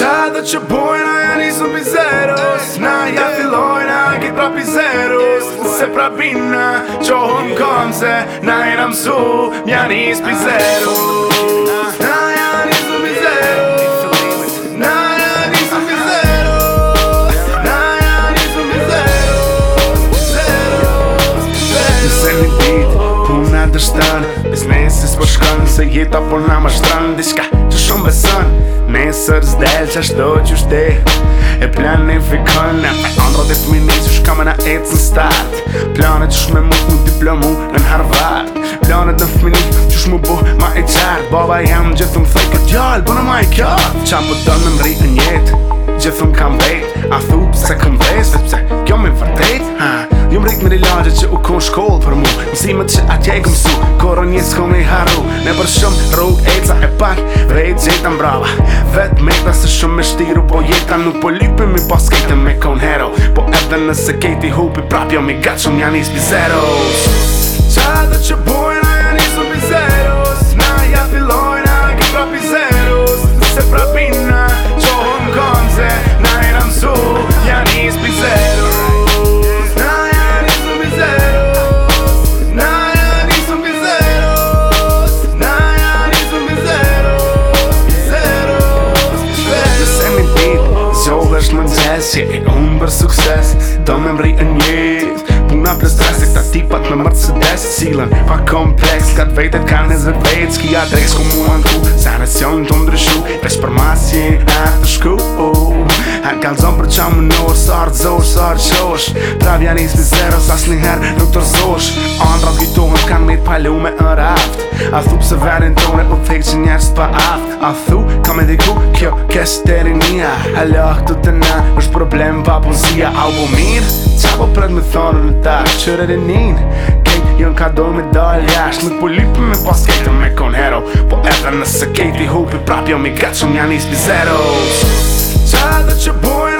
qa do qe bujna ja nisun pizerus na ja ti lojna kit pra pizerus se pra bina qohon koham se na i ram su mja nis pizerus na ja nisun pizerus na ja nisun pizerus na ja nisun pizerus pizerus pizerus nëse një bit puna dështan biznesi s'po shkan se jeta po nama shtran diska qe shumbe san nesër zdel që ashtë do që shte E planifikon e për andro dhe të minis që shka me na ecë start Planet që shme mu të diplomu në në Harvard Planet dhe fmini që shmu bu ma e qartë Baba jam gjithëm thej këtë djallë, bëna ma e kjartë Qa po do në mri në jetë, gjithëm kam vetë A thup se këm vejt, vetë pse kjo me vërtejt Ha, jo mrik me një lagje që u kon shkollë për mu Mësimet që atje e këmsu, koron jesë kon e harë Ne për shumë rrug e ca e pak Rejt gjeta mbrava Vet me ta se shumë me shtiru Po jeta nuk po lipi mi pas kejte me kon hero Po edhe nëse kejti hupi prap Jo mi gatshëm janë ispi zeros Qa edhe që bojnë kujdes Që e unë për sukses Do me mri e njës Puna për stres E këta tipat me mërë të së desë Cilën pa kompleks Ka të vejtet ka në zëve vejtë Ski a dreks ku mua në ku Sa nësion të ndryshu Vesh për masje jenë a të shku Ha në kalzon për qa më nërë Sartë zorë, sartë qosh Pra vjanis për zero Sa s'ni herë nuk të rëzosh Andrat palu me në raft A thup se venin të unë e po thek që njerës pa aft A thu, kam e diku, kjo kesh të rinia A lëhë të të na, është problem pa punësia A u mirë, qa po prët me thonë në ta Qërë edhe njën, kejt, jën ka do me dalë jash Nuk po lipë me pas kejtë me kon hero Po edhe nëse kejt i hupi prap jo mi gacu një njës bizeros Qa dhe që bujnë